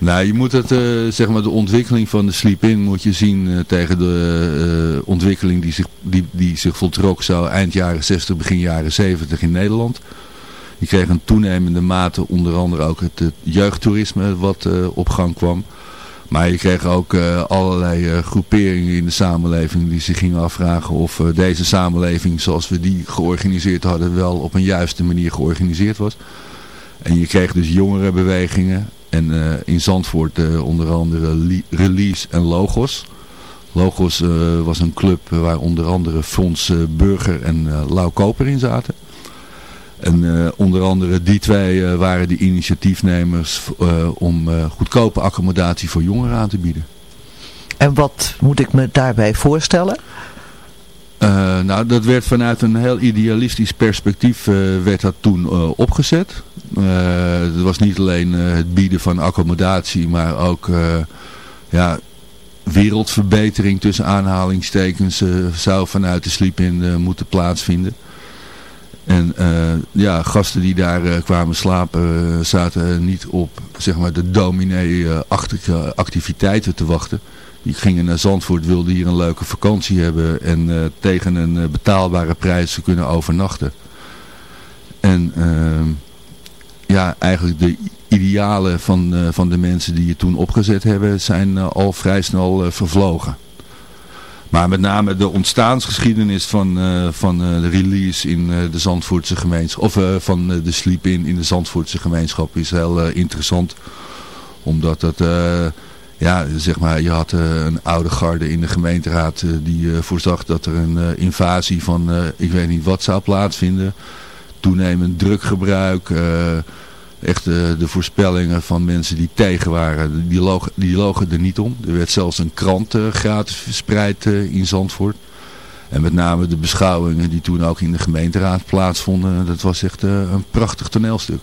Nou, je moet het, uh, zeg maar, de ontwikkeling van de sleep-in moet je zien uh, tegen de uh, ontwikkeling die zich, die, die zich voltrok zo eind jaren 60, begin jaren 70 in Nederland. Je kreeg een toenemende mate, onder andere ook het, het jeugdtoerisme wat op gang kwam. Maar je kreeg ook allerlei groeperingen in de samenleving die zich gingen afvragen of deze samenleving zoals we die georganiseerd hadden wel op een juiste manier georganiseerd was. En je kreeg dus jongerenbewegingen en uh, in Zandvoort uh, onder andere Release en Logos. Logos uh, was een club waar onder andere Frans Burger en Lau Koper in zaten. En onder andere die twee waren de initiatiefnemers om goedkope accommodatie voor jongeren aan te bieden. En wat moet ik me daarbij voorstellen? Uh, nou, dat werd vanuit een heel idealistisch perspectief uh, werd dat toen uh, opgezet. het was niet alleen het bieden van accommodatie, maar ook ja, wereldverbetering tussen aanhalingstekens zou vanuit de sleep-in moeten plaatsvinden. En ja, gasten die daar kwamen slapen zaten niet op zeg maar, de dominee-achtige activiteiten te wachten. Die gingen naar Zandvoort, wilden hier een leuke vakantie hebben en uh, tegen een uh, betaalbare prijs kunnen overnachten. En uh, ja, eigenlijk de idealen van, van de mensen die je toen opgezet hebben zijn al vrij snel vervlogen. Maar met name de ontstaansgeschiedenis van, van de release in de Zandvoortse gemeenschap, of van de sleep-in in de Zandvoortse gemeenschap is heel interessant. Omdat dat ja, zeg maar, je had uh, een oude garde in de gemeenteraad uh, die uh, voorzag dat er een invasie van, ik weet niet wat zou plaatsvinden. Toenemend druggebruik, echt de voorspellingen van mensen die tegen waren, die, logen, die logen er niet om. Er werd zelfs een krant gratis verspreid in Zandvoort. En met name de beschouwingen die toen ook in de gemeenteraad plaatsvonden, dat was echt een prachtig toneelstuk.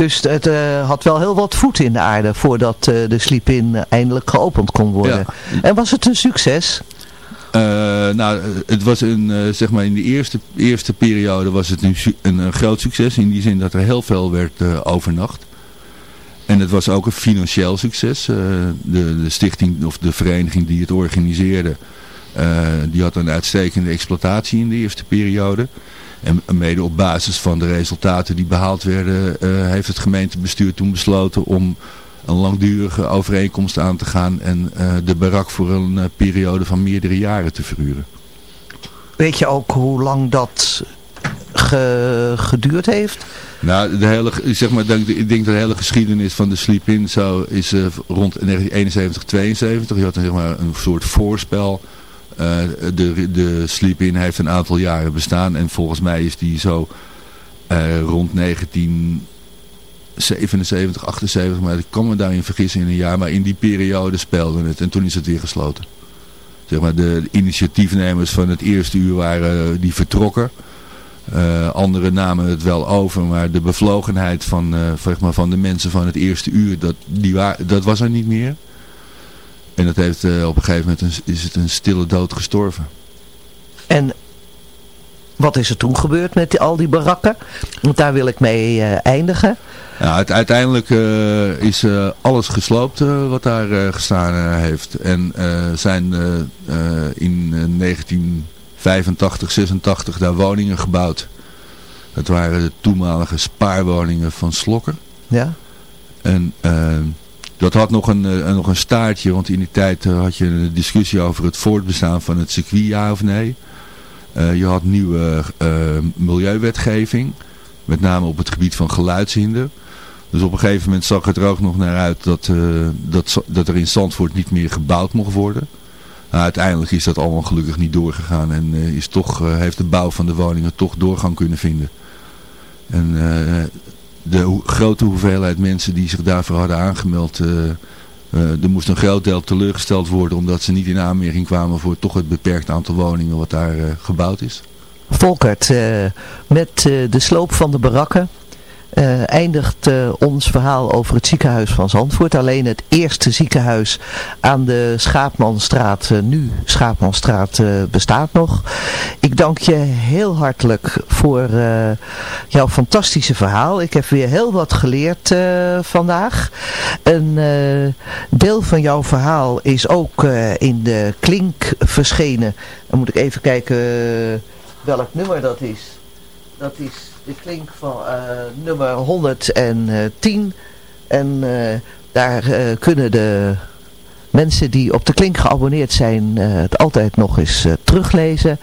Dus het uh, had wel heel wat voet in de aarde voordat uh, de sleep-in eindelijk geopend kon worden. Ja. En was het een succes? Uh, nou, het was een, zeg maar in de eerste, eerste periode was het een, een, een, groot succes. In die zin dat er heel veel werd overnacht. En het was ook een financieel succes. de, de stichting of de vereniging die het organiseerde, die had een uitstekende exploitatie in de eerste periode. En mede op basis van de resultaten die behaald werden, uh, heeft het gemeentebestuur toen besloten om een langdurige overeenkomst aan te gaan en uh, de barak voor een uh, periode van meerdere jaren te verhuren. Weet je ook hoe lang dat ge geduurd heeft? Nou, de hele, zeg maar, ik denk dat de hele geschiedenis van de sleep-in zo is rond 1971, 72. Je had zeg maar, een soort voorspel de, de Sleep-In heeft een aantal jaren bestaan en volgens mij is die zo uh, rond 1977, 78, maar ik kan me daarin vergissen in een jaar, maar in die periode speelde het en toen is het weer gesloten. Zeg maar, de initiatiefnemers van het eerste uur waren die vertrokken. Uh, anderen namen het wel over, maar de bevlogenheid van, van de mensen van het eerste uur, dat, die dat was er niet meer. En dat heeft uh, op een gegeven moment een, is het een stille dood gestorven. En wat is er toen gebeurd met die, al die barakken? Want daar wil ik mee uh, eindigen. Ja, uiteindelijk uh, is uh, alles gesloopt wat daar gestaan heeft. En zijn in 1985, 86 daar woningen gebouwd. Dat waren de toenmalige spaarwoningen van Slokker. Ja. En dat had nog een, nog een staartje, want in die tijd had je een discussie over het voortbestaan van het circuit, ja of nee. Uh, je had nieuwe milieuwetgeving, met name op het gebied van geluidshinder. Dus op een gegeven moment zag het er ook nog naar uit dat, dat, dat er in Zandvoort niet meer gebouwd mocht worden. Nou, uiteindelijk is dat allemaal gelukkig niet doorgegaan en is toch, heeft de bouw van de woningen toch doorgang kunnen vinden. En de grote hoeveelheid mensen die zich daarvoor hadden aangemeld uh, er moest een groot deel teleurgesteld worden omdat ze niet in aanmerking kwamen voor toch het beperkt aantal woningen wat daar uh, gebouwd is. Volkert, met de sloop van de barakken uh, eindigt uh, ons verhaal over het ziekenhuis van Zandvoort. Alleen het eerste ziekenhuis aan de Schaapmanstraat, uh, nu Schaapmanstraat, bestaat nog. Ik dank je heel hartelijk voor jouw fantastische verhaal. Ik heb weer heel wat geleerd vandaag. Een deel van jouw verhaal is ook in de Klink verschenen. Dan moet ik even kijken welk nummer dat is. Dat is de klink van uh, nummer 110. En uh, daar uh, kunnen de mensen die op de klink geabonneerd zijn het altijd nog eens teruglezen.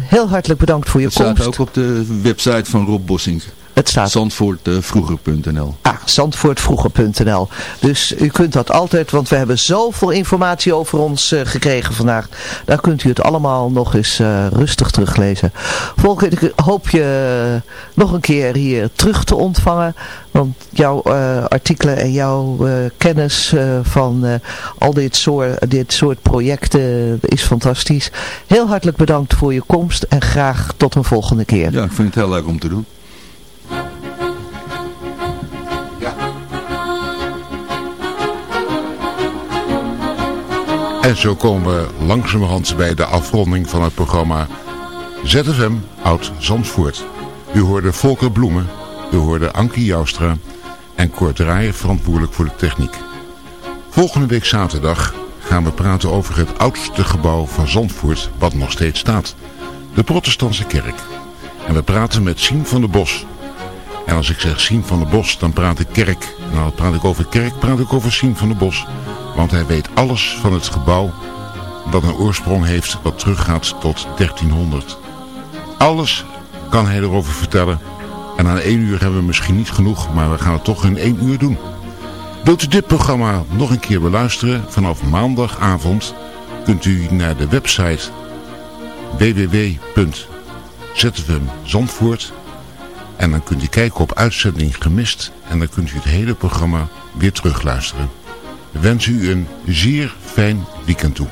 heel hartelijk bedankt voor je het komst. Het staat ook op de website van Rob Bossink. Het staat... Zandvoortvroeger.nl Ah, Zandvoortvroeger.nl Dus u kunt dat altijd, want we hebben zoveel informatie over ons uh, gekregen vandaag. Daar kunt u het allemaal nog eens uh, rustig teruglezen. Volker, ik hoop je nog een keer hier terug te ontvangen. Want jouw uh, artikelen en jouw kennis van al dit soort, dit soort projecten is fantastisch. Heel hartelijk bedankt voor je komst en graag tot een volgende keer. Ja, ik vind het heel leuk om te doen. En zo komen we langzamerhand bij de afronding van het programma ZFM Oud Zandvoort. U hoorde Volker Bloemen, u hoorde Ankie Joustra en Kort Draaier verantwoordelijk voor de techniek. Volgende week zaterdag gaan we praten over het oudste gebouw van Zandvoort wat nog steeds staat. De protestantse kerk. En we praten met Siem van der Bos. En als ik zeg Siem van der Bos, dan praat ik kerk. Nou, praat ik over kerk, praat ik over Siem van der Bos. Want hij weet alles van het gebouw dat een oorsprong heeft wat teruggaat tot 1300. Alles kan hij erover vertellen. En aan één uur hebben we misschien niet genoeg, maar we gaan het toch in één uur doen. Wilt u dit programma nog een keer beluisteren? Vanaf maandagavond kunt u naar de website www.zfmzandvoort en dan kunt u kijken op uitzending gemist en dan kunt u het hele programma weer terugluisteren. We wensen u een zeer fijn weekend toe.